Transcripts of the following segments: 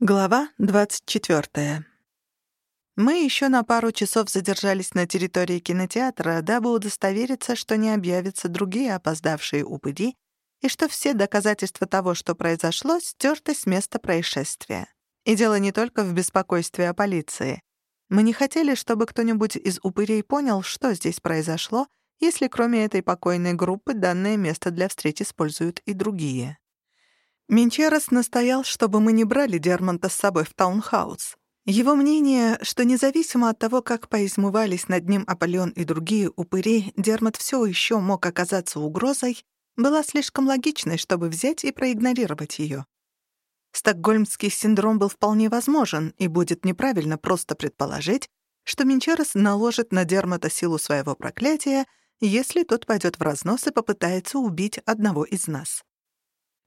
Глава 24. Мы еще на пару часов задержались на территории кинотеатра, дабы удостовериться, что не объявятся другие опоздавшие упыри и что все доказательства того, что произошло, стерты с места происшествия. И дело не только в беспокойстве о полиции. Мы не хотели, чтобы кто-нибудь из упырей понял, что здесь произошло, если кроме этой покойной группы данное место для встреч используют и другие. Менчерос настоял, чтобы мы не брали Дермонта с собой в таунхаус. Его мнение, что независимо от того, как поизмывались над ним Аполеон и другие упыри, Дермот все еще мог оказаться угрозой, была слишком логичной, чтобы взять и проигнорировать ее. Стокгольмский синдром был вполне возможен, и будет неправильно просто предположить, что Менчерос наложит на Дермота силу своего проклятия, если тот пойдет в разнос и попытается убить одного из нас.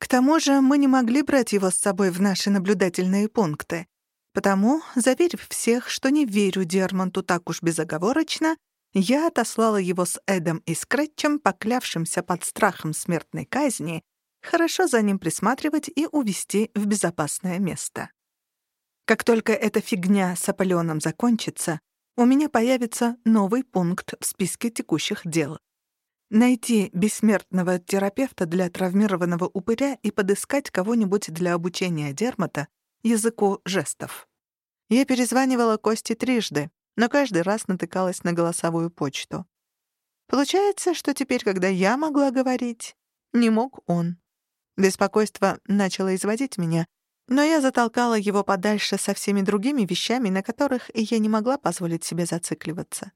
К тому же мы не могли брать его с собой в наши наблюдательные пункты. Потому, заверив всех, что не верю Дермонту так уж безоговорочно, я отослала его с Эдом и Скретчем, поклявшимся под страхом смертной казни, хорошо за ним присматривать и увести в безопасное место. Как только эта фигня с Аполеоном закончится, у меня появится новый пункт в списке текущих дел. Найти бессмертного терапевта для травмированного упыря и подыскать кого-нибудь для обучения дермата языку жестов. Я перезванивала Кости трижды, но каждый раз натыкалась на голосовую почту. Получается, что теперь, когда я могла говорить, не мог он. Беспокойство начало изводить меня, но я затолкала его подальше со всеми другими вещами, на которых я не могла позволить себе зацикливаться.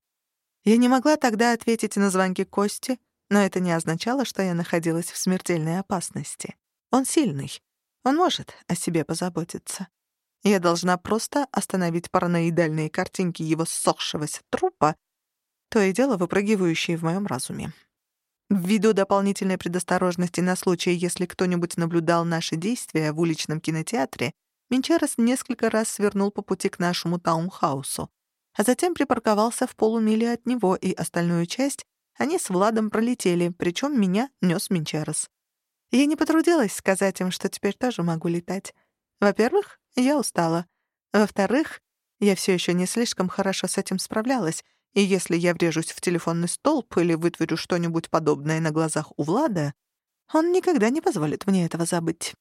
Я не могла тогда ответить на звонки Кости, но это не означало, что я находилась в смертельной опасности. Он сильный. Он может о себе позаботиться. Я должна просто остановить параноидальные картинки его ссохшегося трупа, то и дело выпрыгивающие в моем разуме. Ввиду дополнительной предосторожности на случай, если кто-нибудь наблюдал наши действия в уличном кинотеатре, Минчарес несколько раз свернул по пути к нашему таунхаусу а затем припарковался в полумиле от него, и остальную часть они с Владом пролетели, причем меня нес Минчарес. Я не потрудилась сказать им, что теперь тоже могу летать. Во-первых, я устала. Во-вторых, я все еще не слишком хорошо с этим справлялась, и если я врежусь в телефонный столб или вытворю что-нибудь подобное на глазах у Влада, он никогда не позволит мне этого забыть.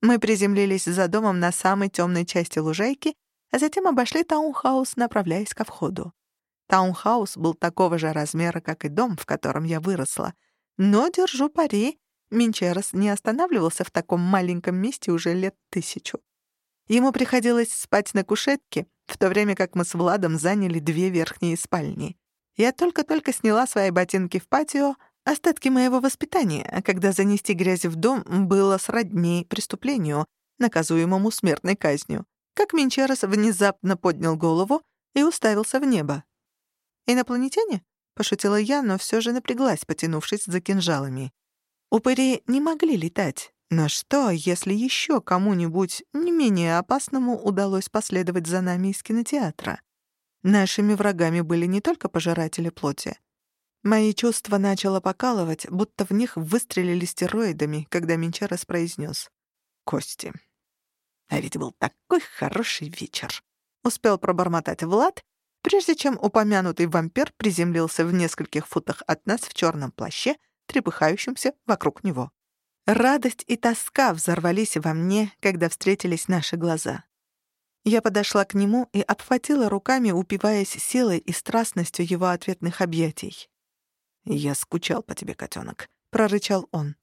Мы приземлились за домом на самой темной части лужайки а затем обошли таунхаус, направляясь ко входу. Таунхаус был такого же размера, как и дом, в котором я выросла. Но, держу пари, Менчерес не останавливался в таком маленьком месте уже лет тысячу. Ему приходилось спать на кушетке, в то время как мы с Владом заняли две верхние спальни. Я только-только сняла свои ботинки в патио, остатки моего воспитания, когда занести грязь в дом было сродни преступлению, наказуемому смертной казнью как Минчерос внезапно поднял голову и уставился в небо. «Инопланетяне?» — пошутила я, но все же напряглась, потянувшись за кинжалами. Упыри не могли летать. Но что, если еще кому-нибудь не менее опасному удалось последовать за нами из кинотеатра? Нашими врагами были не только пожиратели плоти. Мои чувства начало покалывать, будто в них выстрелили стероидами, когда Минчарес произнес «Кости, а ведь был такой хороший вечер. Успел пробормотать Влад, прежде чем упомянутый вампир приземлился в нескольких футах от нас в черном плаще, трепыхающемся вокруг него. Радость и тоска взорвались во мне, когда встретились наши глаза. Я подошла к нему и обхватила руками, упиваясь силой и страстностью его ответных объятий. «Я скучал по тебе, котенок», — прорычал он.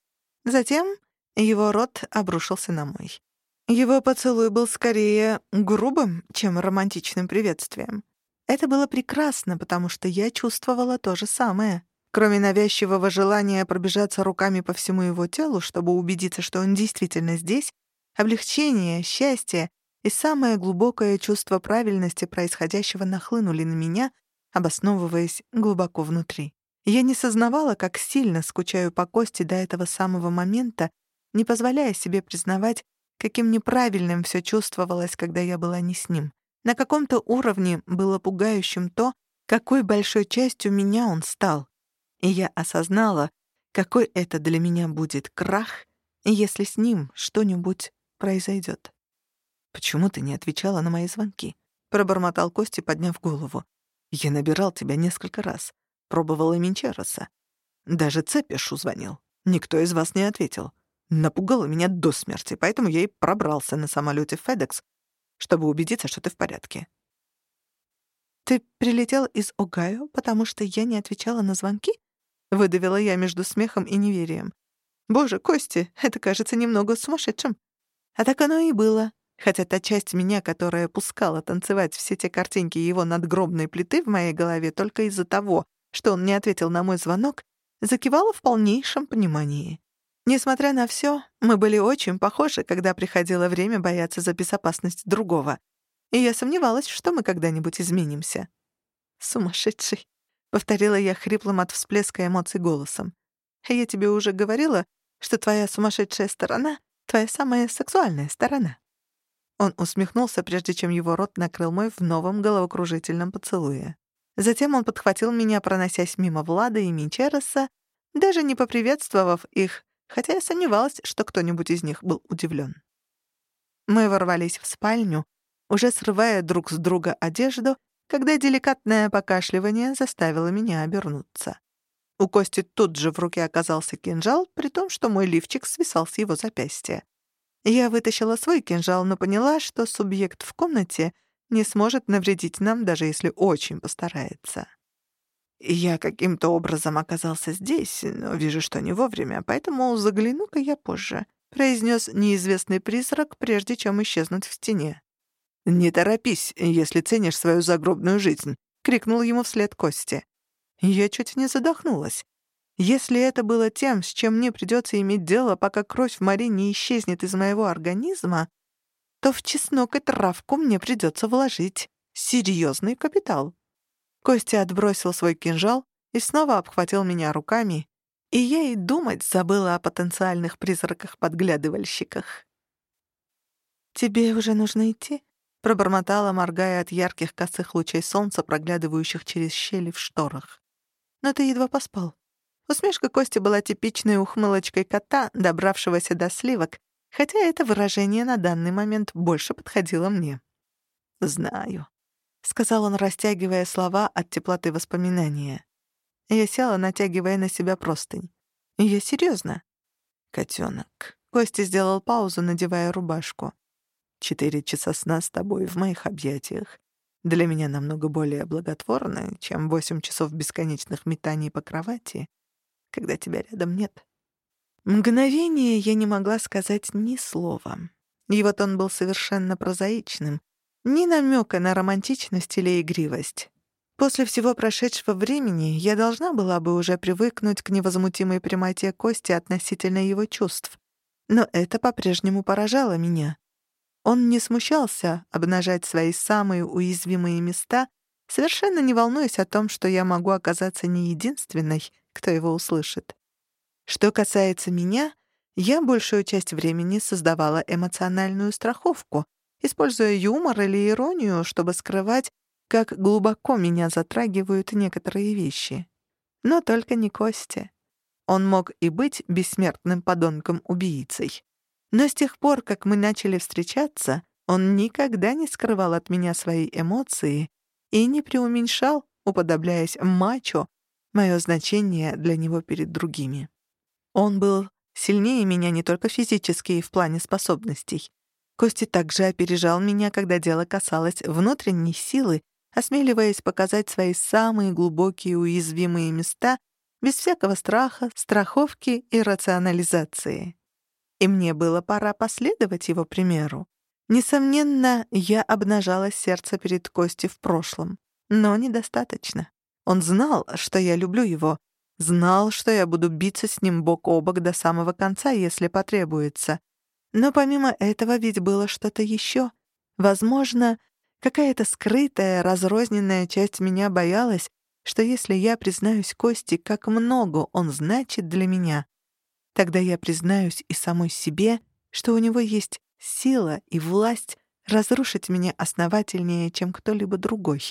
Затем его рот обрушился на мой. Его поцелуй был скорее грубым, чем романтичным приветствием. Это было прекрасно, потому что я чувствовала то же самое. Кроме навязчивого желания пробежаться руками по всему его телу, чтобы убедиться, что он действительно здесь, облегчение, счастье и самое глубокое чувство правильности происходящего нахлынули на меня, обосновываясь глубоко внутри. Я не сознавала, как сильно скучаю по Косте до этого самого момента, не позволяя себе признавать, каким неправильным все чувствовалось, когда я была не с ним. На каком-то уровне было пугающим то, какой большой частью меня он стал. И я осознала, какой это для меня будет крах, если с ним что-нибудь произойдет. «Почему ты не отвечала на мои звонки?» — пробормотал Костя, подняв голову. «Я набирал тебя несколько раз. Пробовал и Минчероса. Даже Цепишу звонил. Никто из вас не ответил. Напугала меня до смерти, поэтому я и пробрался на самолете FedEx, чтобы убедиться, что ты в порядке». «Ты прилетел из Огайо, потому что я не отвечала на звонки?» — выдавила я между смехом и неверием. «Боже, Кости, это кажется немного сумасшедшим». А так оно и было. Хотя та часть меня, которая пускала танцевать все те картинки его надгробной плиты в моей голове только из-за того, что он не ответил на мой звонок, закивала в полнейшем понимании. Несмотря на все, мы были очень похожи, когда приходило время бояться за безопасность другого. И я сомневалась, что мы когда-нибудь изменимся. «Сумасшедший», — повторила я хриплым от всплеска эмоций голосом. «Я тебе уже говорила, что твоя сумасшедшая сторона — твоя самая сексуальная сторона». Он усмехнулся, прежде чем его рот накрыл мой в новом головокружительном поцелуе. Затем он подхватил меня, проносясь мимо Влада и Минчереса, даже не поприветствовав их, хотя я сомневалась, что кто-нибудь из них был удивлен. Мы ворвались в спальню, уже срывая друг с друга одежду, когда деликатное покашливание заставило меня обернуться. У Кости тут же в руке оказался кинжал, при том, что мой лифчик свисал с его запястья. Я вытащила свой кинжал, но поняла, что субъект в комнате не сможет навредить нам, даже если очень постарается. Я каким-то образом оказался здесь, но вижу, что не вовремя, поэтому загляну-ка я позже», — произнес неизвестный призрак, прежде чем исчезнуть в стене. «Не торопись, если ценишь свою загробную жизнь», — крикнул ему вслед Кости. Я чуть не задохнулась. Если это было тем, с чем мне придется иметь дело, пока кровь в море не исчезнет из моего организма, то в чеснок и травку мне придется вложить серьезный капитал. Костя отбросил свой кинжал и снова обхватил меня руками, и я и думать забыла о потенциальных призраках-подглядывальщиках. «Тебе уже нужно идти?» — пробормотала, моргая от ярких косых лучей солнца, проглядывающих через щели в шторах. «Но ты едва поспал. Усмешка Кости была типичной ухмылочкой кота, добравшегося до сливок, хотя это выражение на данный момент больше подходило мне. «Знаю», — сказал он, растягивая слова от теплоты воспоминания. Я села, натягивая на себя простынь. «Я серьезно. «Котёнок». Костя сделал паузу, надевая рубашку. «Четыре часа сна с тобой в моих объятиях. Для меня намного более благотворны, чем восемь часов бесконечных метаний по кровати когда тебя рядом нет. Мгновение я не могла сказать ни слова. И вот он был совершенно прозаичным, ни намека на романтичность или игривость. После всего прошедшего времени я должна была бы уже привыкнуть к невозмутимой прямоте Кости относительно его чувств. Но это по-прежнему поражало меня. Он не смущался обнажать свои самые уязвимые места, совершенно не волнуясь о том, что я могу оказаться не единственной, кто его услышит. Что касается меня, я большую часть времени создавала эмоциональную страховку, используя юмор или иронию, чтобы скрывать, как глубоко меня затрагивают некоторые вещи. Но только не Костя. Он мог и быть бессмертным подонком-убийцей. Но с тех пор, как мы начали встречаться, он никогда не скрывал от меня свои эмоции и не преуменьшал, уподобляясь мачо, мое значение для него перед другими. Он был сильнее меня не только физически и в плане способностей. Кости также опережал меня, когда дело касалось внутренней силы, осмеливаясь показать свои самые глубокие уязвимые места без всякого страха, страховки и рационализации. И мне было пора последовать его примеру. Несомненно, я обнажала сердце перед Костей в прошлом, но недостаточно. Он знал, что я люблю его, знал, что я буду биться с ним бок о бок до самого конца, если потребуется. Но помимо этого ведь было что-то еще. Возможно, какая-то скрытая, разрозненная часть меня боялась, что если я признаюсь Кости, как много он значит для меня, тогда я признаюсь и самой себе, что у него есть сила и власть разрушить меня основательнее, чем кто-либо другой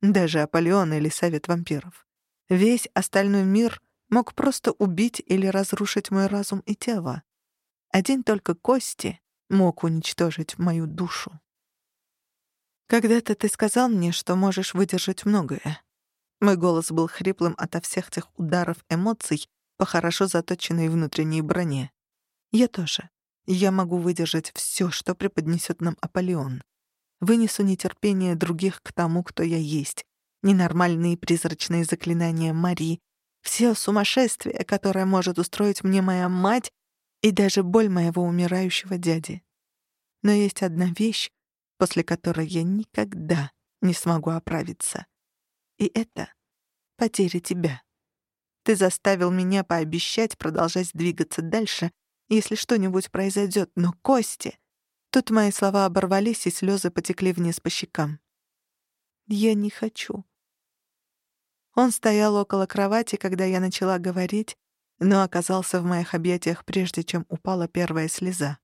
даже Аполеон или Совет вампиров. Весь остальной мир мог просто убить или разрушить мой разум и тело. Один только Кости мог уничтожить мою душу. «Когда-то ты сказал мне, что можешь выдержать многое». Мой голос был хриплым ото всех тех ударов эмоций по хорошо заточенной внутренней броне. «Я тоже. Я могу выдержать все, что преподнесет нам Аполеон. Вынесу нетерпение других к тому, кто я есть, ненормальные призрачные заклинания Марии, все сумасшествие, которое может устроить мне моя мать и даже боль моего умирающего дяди. Но есть одна вещь, после которой я никогда не смогу оправиться. И это потеря тебя. Ты заставил меня пообещать продолжать двигаться дальше, если что-нибудь произойдет, но Кости... Тут мои слова оборвались, и слезы потекли вниз по щекам. «Я не хочу». Он стоял около кровати, когда я начала говорить, но оказался в моих объятиях, прежде чем упала первая слеза.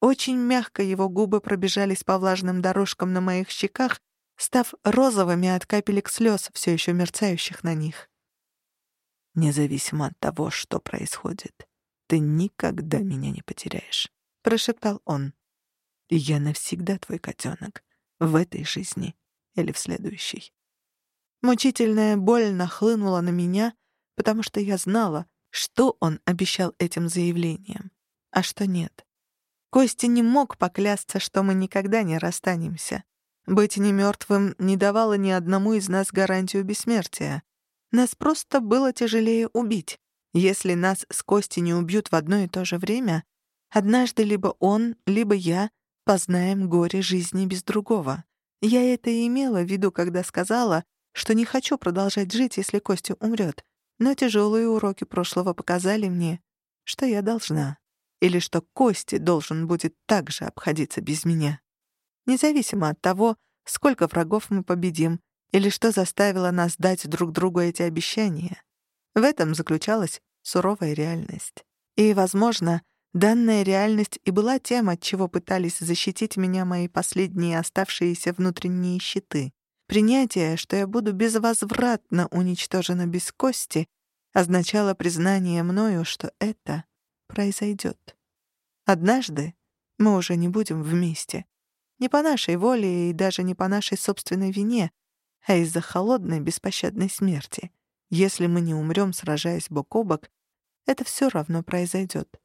Очень мягко его губы пробежались по влажным дорожкам на моих щеках, став розовыми от капелек слез, все еще мерцающих на них. «Независимо от того, что происходит, ты никогда меня не потеряешь», — прошептал он я навсегда твой котенок. В этой жизни или в следующей. Мучительная боль нахлынула на меня, потому что я знала, что он обещал этим заявлением, а что нет. Костя не мог поклясться, что мы никогда не расстанемся. Быть немертвым не давало ни одному из нас гарантию бессмертия. Нас просто было тяжелее убить. Если нас с Костей не убьют в одно и то же время, однажды либо он, либо я познаем горе жизни без другого. Я это и имела в виду, когда сказала, что не хочу продолжать жить, если Костя умрет. Но тяжелые уроки прошлого показали мне, что я должна. Или что Костя должен будет также обходиться без меня. Независимо от того, сколько врагов мы победим, или что заставило нас дать друг другу эти обещания. В этом заключалась суровая реальность. И, возможно, Данная реальность и была тем, от чего пытались защитить меня мои последние оставшиеся внутренние щиты. Принятие, что я буду безвозвратно уничтожена без кости, означало признание мною, что это произойдет. Однажды мы уже не будем вместе. Не по нашей воле и даже не по нашей собственной вине, а из-за холодной беспощадной смерти. Если мы не умрем, сражаясь бок о бок, это все равно произойдет.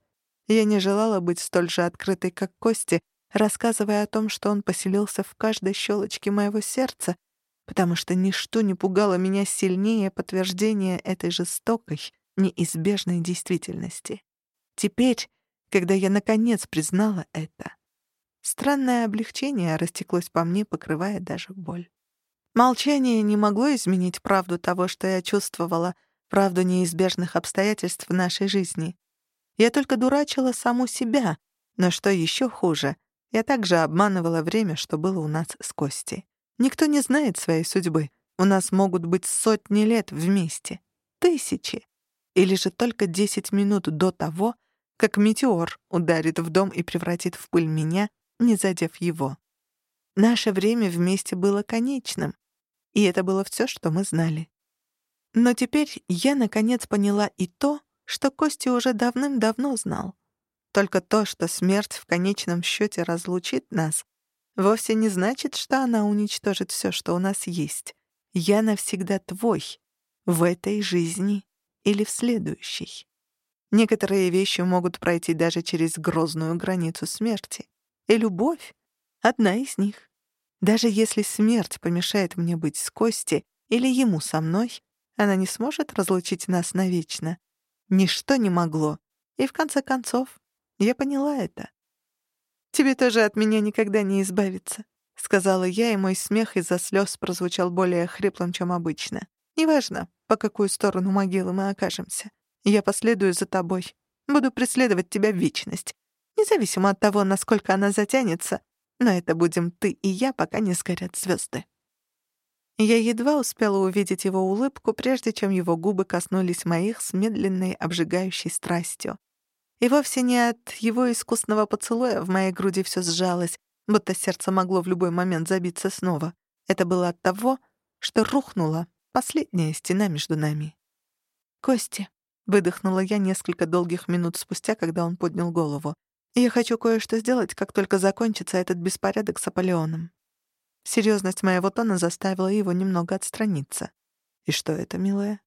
Я не желала быть столь же открытой, как Кости, рассказывая о том, что он поселился в каждой щелочке моего сердца, потому что ничто не пугало меня сильнее подтверждения этой жестокой, неизбежной действительности. Теперь, когда я наконец признала это, странное облегчение растеклось по мне, покрывая даже боль. Молчание не могло изменить правду того, что я чувствовала, правду неизбежных обстоятельств в нашей жизни. Я только дурачила саму себя, но что еще хуже, я также обманывала время, что было у нас с Костей. Никто не знает своей судьбы. У нас могут быть сотни лет вместе. Тысячи. Или же только десять минут до того, как метеор ударит в дом и превратит в пыль меня, не задев его. Наше время вместе было конечным, и это было все, что мы знали. Но теперь я наконец поняла и то, что Костя уже давным-давно знал. Только то, что смерть в конечном счете разлучит нас, вовсе не значит, что она уничтожит все, что у нас есть. Я навсегда твой, в этой жизни или в следующей. Некоторые вещи могут пройти даже через грозную границу смерти. И любовь — одна из них. Даже если смерть помешает мне быть с Костей или ему со мной, она не сможет разлучить нас навечно. Ничто не могло. И в конце концов, я поняла это. «Тебе тоже от меня никогда не избавиться», — сказала я, и мой смех из-за слез прозвучал более хриплым, чем обычно. «Неважно, по какую сторону могилы мы окажемся. Я последую за тобой. Буду преследовать тебя в вечность. Независимо от того, насколько она затянется, но это будем ты и я, пока не сгорят звезды. Я едва успела увидеть его улыбку, прежде чем его губы коснулись моих с медленной обжигающей страстью. И вовсе не от его искусного поцелуя в моей груди все сжалось, будто сердце могло в любой момент забиться снова. Это было от того, что рухнула последняя стена между нами. «Кости», — выдохнула я несколько долгих минут спустя, когда он поднял голову. «Я хочу кое-что сделать, как только закончится этот беспорядок с Аполеоном». Серьезность моего тона заставила его немного отстраниться. «И что это, милая?»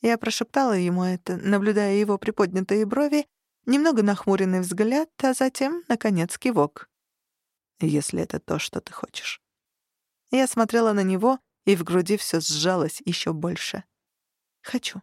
Я прошептала ему это, наблюдая его приподнятые брови, немного нахмуренный взгляд, а затем, наконец, кивок. «Если это то, что ты хочешь». Я смотрела на него, и в груди все сжалось еще больше. «Хочу».